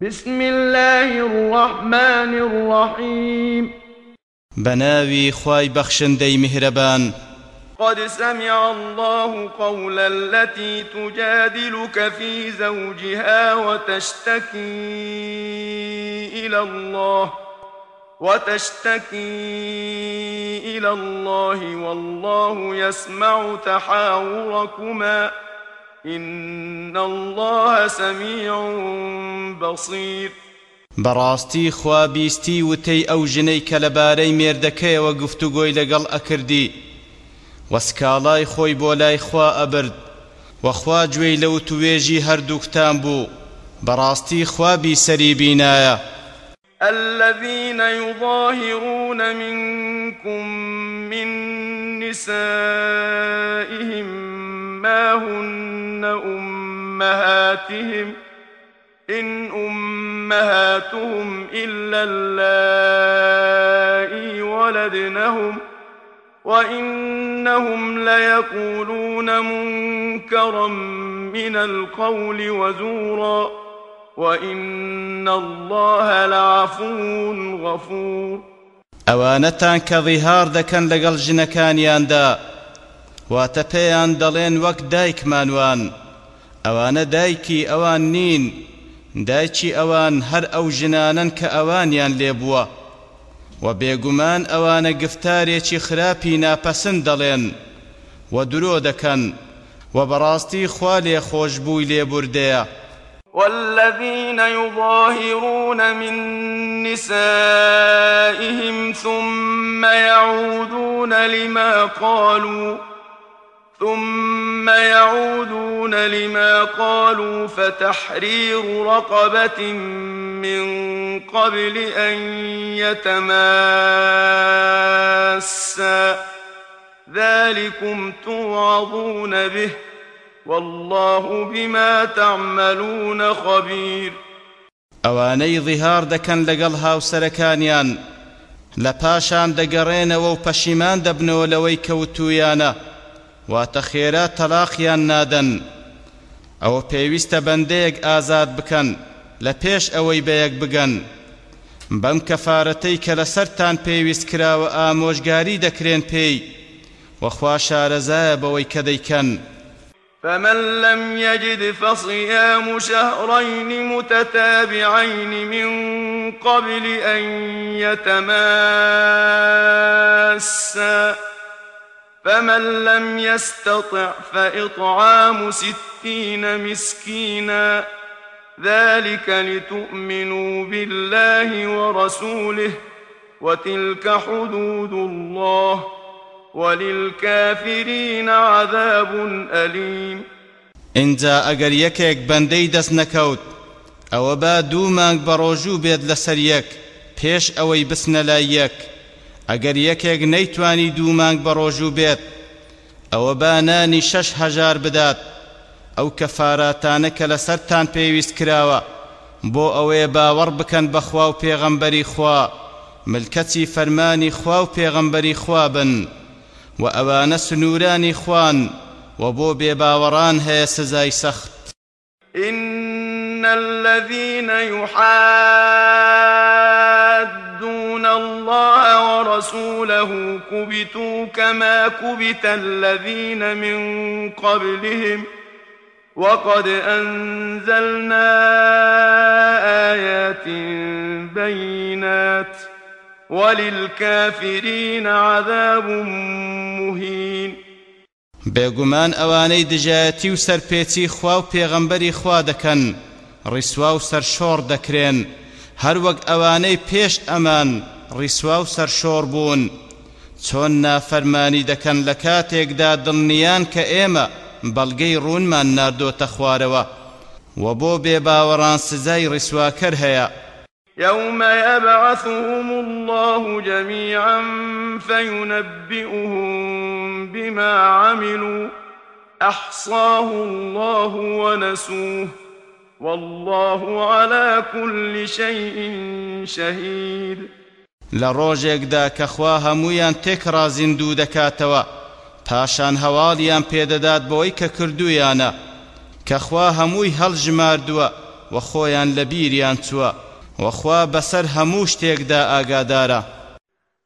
بسم الله الرحمن الرحيم بناوي خواي بخشندي مهربان قد سمع الله قول التي تجادلك في زوجها وتشتكي إلى الله وتشتكي إلى الله والله يسمع تحاوركما إن الله سميع بصير. بەڕاستی خوا بیستی وتەی ئەو ژنەی کە لەبارەی مێردەکەیەوە گفتوگۆی لەگەڵ ئەکردی. وەسکاڵای خۆی بۆ لای خوا ئەبرد. وەخوا گوێی لەو توێژی هەردووکتان بوو. بەڕاستی خوا بیسەری بینایە. الذين يظاهرون منكم من نسائهم ما هن أمهاتهم إن أمهاتهم إلا اللائي ولدنهم وإنهم ليقولون منكرا من القول وزورا وإن الله لعفو غفور ئەوانەتان کە ڕیهار دەکەن لەگەڵ ژنەکانیاندا واتە پێیان دەڵێن وەک دایکمانوان. ئەوانە دایکی ئەوان نین. دایکی ئەوان هەر ئەو ژنانن کە ئەوانیان لێبووە و بێگومان ئەوانە گفتارێکی خراپی ناپەسند دەڵێن. و درۆ دەکەن. و بەڕاستی خوا لێ خۆشببووی لێبوردەیە والذين يظاهرون من نسائهم ثم يعودون لما قالوا ثم يعودون لما قالوا فتحرير رقبة من قبل أن يتماسا. ذلكم توعظون به. والله بما تعملون خبير. ئەوانەی ڕیهار دەکەن لەگەڵ هاوسەرەکانیان. لە پاشان دەگەڕێنەوە و پەشیمان دەبنەوە لەوەی واتە خێرا تەلاقیان نادەن. ئەوە پێویستە بەندەیەک ئازاد بکەن لە پێش ئەوەی بەیەک بگەن. بەم کەفارەتەی کە لەسەرتان پێویست کراوە ئامۆژگاری دەکرێن پێی وەخوا شارەزایە بەوەی کە دەیکەن. فمن لم يجد فصيام شهرين متتابعين من قبل أن يتماسا فمن لم يستطع فإطعام ستين مسكينا ذلك لتؤمنوا بالله ورسوله وتلك حدود الله وللكافرين عذاب أليم. اینجا ئەگەر یەکێک بەندەی دەست نەکەوت ئەوە با دوو مانگ بە ڕۆژوو بێت لەسەر یەک پێش ئەوەی بسنە لای ئەگەر یەکێک نەیتوانی دوو مانگ بە ڕۆژوو بێت ئەوە با نانی شەش هەژار بدات. ئەو کەفاراتانە کە لەسەرتان پێویست کراوە بۆ ئەوەیە باوەڕ بکەن بەخوا و پێغەمبەری خوا. ملکەتی فەرمانی خوا و پێغەمبەری خوا بن و ئەوانە سنوورانی خوان و بۆ بێباوەڕان هەیە سزای سەخت. إن الذين الله ورسوله كبتوا كما كبت الذين من قبلهم وقد أنزلنا آيات بينات وللكافرين عذاب مهين. بێگومان ئەوانەی دژایەتی و سەرپێچی خوا و پێغەمبەری خوا دەکەن ڕیسوا و سەرشۆڕ دەکرێن هەروەک ئەوانەی پێش ئەمان ڕیسوا و سەرشۆڕ بوون. چۆن نافەرمانی دەکەن لە کاتێکدا دڵنیان کە ئێمە بەڵگەی ڕوونمان ناردۆتە خوارەوە. و بۆ بێباوەڕان سزای ڕیسواکەر هەیە. يوم يبعثهم الله جميعا فينبئهم بما عملوا. احصاه الله ونسوه. والله على كل شيء شهيد. لە ڕۆژێکدا کە خوا هەمویان تێکڕا زیندوو دەکاتەوە. پاشان هەواڵیان پێدەدات بۆی کە کردویانە کە خوا هەمووی هەڵژماردووە وخۆیان لە بیریان چووە. وەخوا بەسەر هەموو شتێکدا ئاگادارە.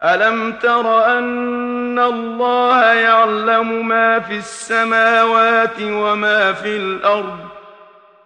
ألم تر أن الله يعلم ما في السماوات وما في الأرض؟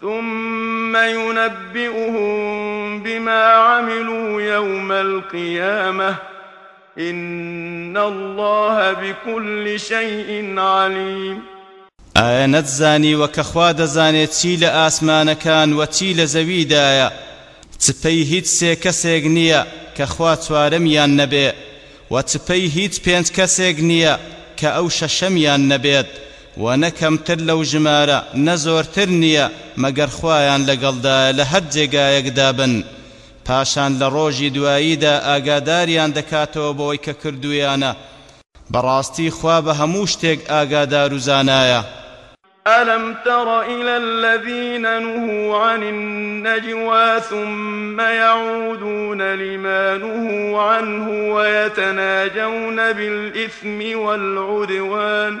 ثم ينبئهم بما عملوا يوم القيامة. إن الله بكل شيء عليم. ئایا نەتزانی وە کەخوا دەزانێت چی لە ئاسمانەکان وە چی لە زەویدایە چپەی هیچ سێ کەسێک نییە کە خوا و ئەو شەشەمیان نەبێت و نەکەمتر لەو ژمارە نەزۆرتر نییە مەگەر خوایان لەگەڵدایە لە هەر پاشان لە ڕۆژی دواییدا ئاگاداریان دەکاتەوە بۆی کە کردویانە بەڕاستی خوا زانایە ألم تر إلى الذين نهوا عن النجوى ثم يعودون لما نهوا عنه ويتناجون بالإثم والعدوان؟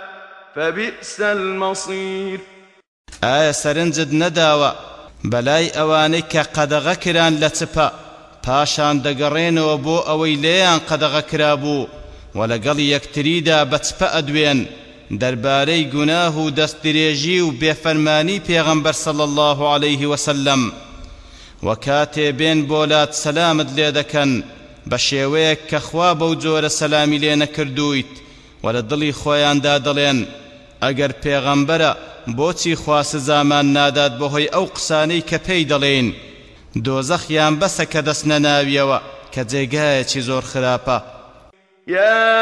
فبئس المصير. ئایا سەرنجت نەداوە؟ بەلای ئەوانەی کە قەدەغە کران لە چپە پاشان دەگەڕێنەوە بۆ ئەوەی لێیان قەدەغە کرابوو و لەگەڵ یەکتریدا بە چپە ئەدوێن دەربارەی گوناه و دەستدرێژی و بێفەرمانی پێغەمبەر صلی الله عليه وسلم. و کاتێ بێن بۆلات سەلامت لێ دەکەن بە شێوەیەک کە خوا بەو جۆرە سەلامی لێ نەکردوویت و لە دڵی خۆیاندا دەڵێن. ئەگەر پێغەمبەرە بۆچی خوا سزامان نادات بەهۆی ئەو قسانەی کە پێی دەڵێن؟ دۆزەخیان بەسە کە دەست نەناویەوە کە جێگایەکی زۆر خراپە. يا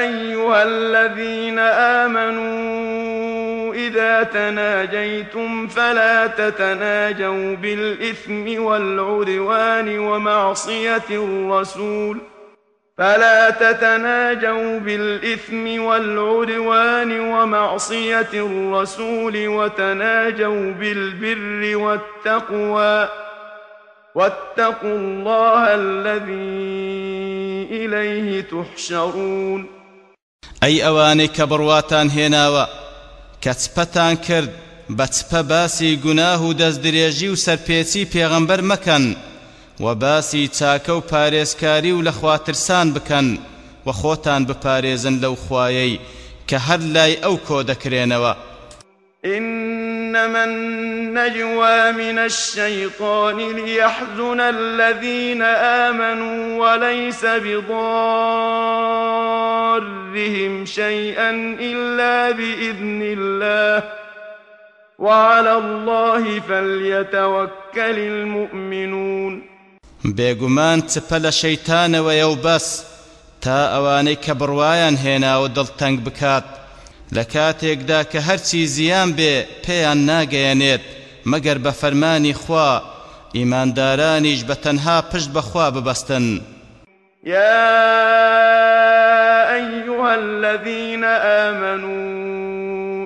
أيها الذين آمنوا إذا تناجيتم فلا تتناجوا بالإثم والعدوان ومعصية الرسول فلا تتناجوا بالإثم والعدوان ومعصية الرسول وتناجوا بالبر والتقوى. واتقوا الله الذي إليه تحشرون. أي أواني كبرواتان هناوا كتبتان كرد بەچپە باسی گوناه و دەستدرێژی و سەرپێچی و باسی چاکە و پارێزکاری و لە خواترسان بکەن و خۆتان بپارێزن لەو خوایەی إنما النجوى من الشيطان ليحزن الذين آمنوا وليس بضارهم شيئا إلا بإذن الله. وعلى الله فليتوكل المؤمنون. بێگومان چپە لە شەیتانەوەیە و بەس تا ئەوانەی کە بڕوایان هێناوە دڵتەنگ بکات. لە کاتێکدا کە هەرچی زیان بێ پێیان ناگەیەنێت مەگەر بە فەرمانی خوا. ئیماندارانیش بە تەنها پشت بەخوا ببەستن. يا أيها الذين آمنوا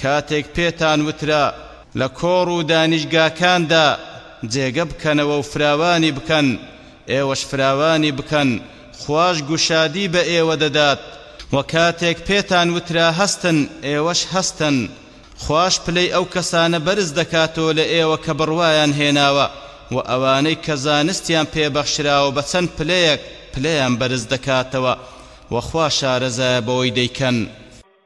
کاتێک پێتان وترا لە کۆڕ و دانیشگاکاندا جێگە بکەنەوە و فراوانی بکەن. ئێوەش فراوانی بکەن. خوش گوشادی بە ئێوە دەدات. و کاتێک پێتان وترا هەستن ئێوەش هەستن. خوش پلەی ئەو کەسانە بەرز دەکاتەوە لە ئێوە کە بڕوایان هێناوە. و ئەوانەی کە زانستیان پێبەخشراوە بە چەند پلەیەک پلەیان بەرز دەکاتەوە. وەخوا شارەزایە بەوەی دەیکەن.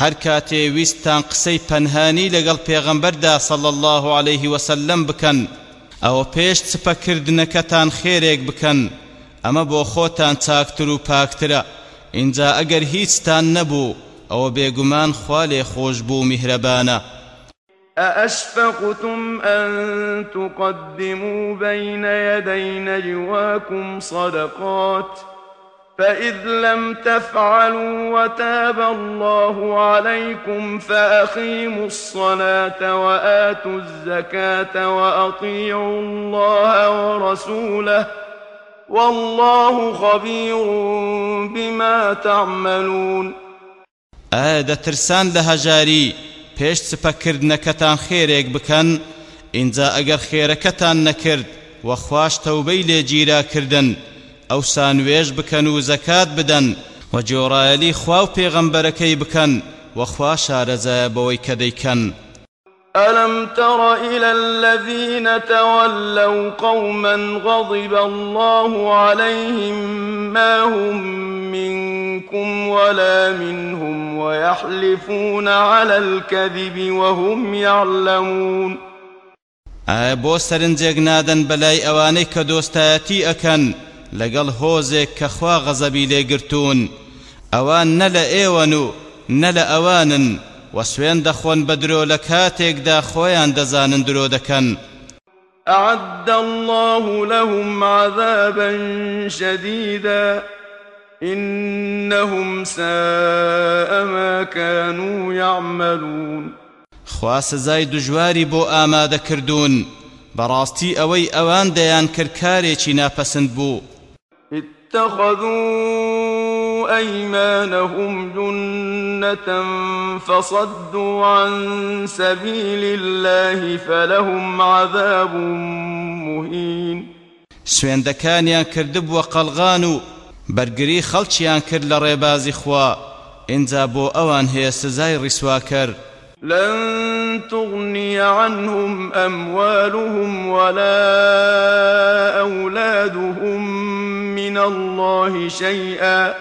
هەر کاتێ ویستان قسەی پەنهانی لەگەڵ پێغەمبەردا صلى الله عليه وسلم بکەن ئەوە پێش چپەکردنەکەتان خێرێک بکەن ئەمە بۆ خۆتان چاکتر و پاکترە اینجا ئەگەر هیچتان نەبوو ئەوە بێگومان خوا لێ خۆش بوو میهرەبانە أأشفقتم أن تقدموا بين يدي نجواكم صدقات ؟ فإذ لم تفعلوا وتاب الله عليكم فأقيموا الصلاة وآتوا الزكاة وأطيعوا الله ورسوله والله خبير بما تعملون. ئایا ترسان لە هەژاری پێش سپەکردنەکەتان خێرێک بکەن ئینجا ئەگەر خێرەکەتان نەکرد وەخواش تەوبەی لێ گیراکردن ئەو سانوێژ بکەن و زەکات بدەن و جۆڕایەلی خوا و پێغەمبەرەکەی بکەن وەخوا شارەزایە بەوەی کە دەیکەن. ألم تر إلى الذين تولوا قوما غضب الله عليهم ما هم منكم ولا منهم ويحلفون على الكذب وهم يعلمون. سەرنجێک نادەن بەلای ئەوانەی کە دۆستایەتی ئەکەن لەگەڵ هۆزێک کە خوا غەزەبی لێگرتوون ئەوان نە لە ئێوەن و نە لە ئەوانن و سوێن دەخۆن بە درۆ لە کاتێکدا خۆیان دەزانن درۆ دەکەن. أعد الله لهم عذابا شديدا إنهم ساء ما كانوا يعملون. خوا سزای دژواری بۆ ئامادەکردوون بەڕاستی ئەوەی ئەوان دەیان کرد کارێکی ناپەسند بوو. اتخذوا أيمانهم جنة فصدوا عن سبيل الله فلهم عذاب مهين. سوێندەکانیان کردبووە قەلغان و بەرگری خەڵکیان کرد لە ڕێبازی خوا ئینجا بۆ ئەوان هەیە سزای ڕیسواکرد لن تغني عنهم أموالهم ولا أولادهم من الله شيئا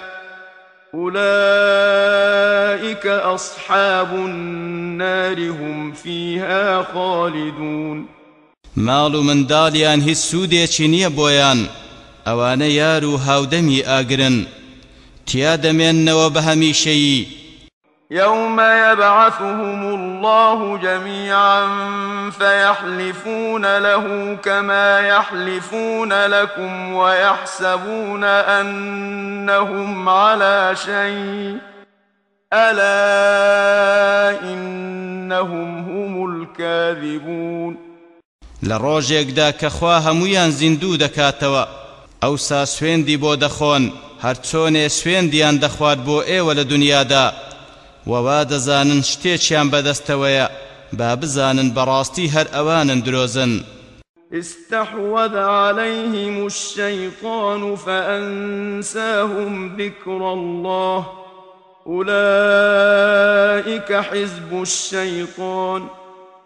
أولئك أصحاب النار هم فيها خالدون ماڵ و منداڵیان هیچ سوودێکی نییە بۆیان. ئەوانە یار و هاودەمی ئاگرن. تیا دەمێننەوە بە هەمیشەیی. يوم يبعثهم الله جميعا فيحلفون له كما يحلفون لكم ويحسبون أنهم على شيء ألا إنهم هم الكاذبون لروجيك كخوا هميان زندو دكاتوا ئەو سا سوێندی بۆ دەخۆن هەرچۆنێ سوێندیان دەخوات بۆ ئێوە لە دنیادا. ووا دەزانن شتێکیان بەدەستەوەیە با بزانن بەڕاستی هەر ئەوانن درۆزن. استحوذ عليهم الشيطان فأنساهم ذكر الله. أولئك حزب الشيطان.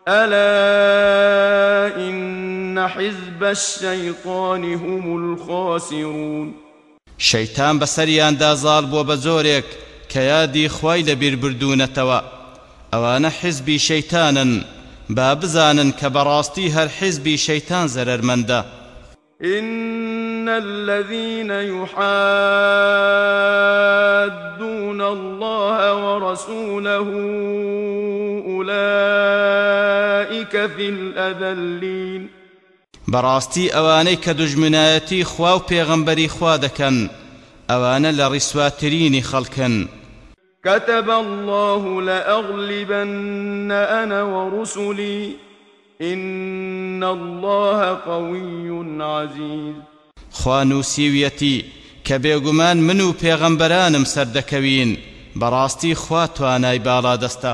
ألا إن حزب الشيطان هم الخاسرون. شيطان بسريان دازال بو بزوريك کە یادی خوای لەبیر بردوونەتەوە ئەوانە حزبی شەیتانن با بزانن کە بەڕاستی هەر حزبی شەیتان زەرەرمەندە إن الذين يحادون الله ورسوله أولئك في الأذلين. بەڕاستی ئەوانەی کە دژمنایەتی خوا و پێغەمبەری خوا دەکەن ئەوانە لە ڕیسواترینی خەڵکن كتب الله لأغلبن أنا ورسلي. إن الله قوي عزيز. خوانو سیویەتی کە بێگومان من و پێغەمبەرانم سەردەکەوین بەڕاستی خوا توانای باڵا دەستە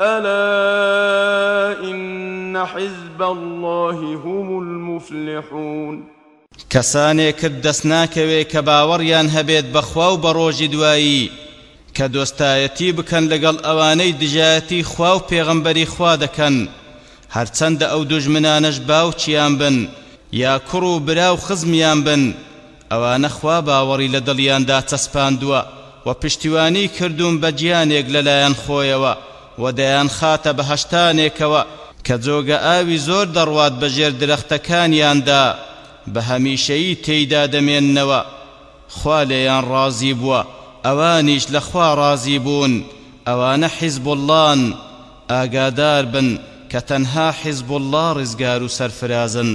ألا إن حزب الله هم المفلحون. کەسانێکت دەست ناکەوێ کە باوەڕیان هەبێت بەخوا و بە ڕۆژی دوایی کە دۆستایەتی بکەن لەگەڵ ئەوانەی دژایەتی خوا و پێغەمبەری خوا دەکەن. هەرچەندە ئەو دوژمنانەش باوچیان بن یا کوڕ و برا و خزمیان بن ئەوانە خوا باوەڕی لە دڵیاندا چەسپاندووە و پشتیوانی کردوون بە گیانێک لەلایەن خۆیەوە. و دەیان خاتە بەهشتانێکەوە کە جۆگە ئاوی زۆر دەڕوات بەژێر درەختەکانیاندا بە هەمیشەیی تێیدا دەمێننەوە. خوا لێیان ڕازی بووە. ئەوانیش لە خوا ڕازی بوون. ئەوانە حیزب اللهن ئاگادار بن کە تەنها حیزب الله ڕزگار و سەرفرازن.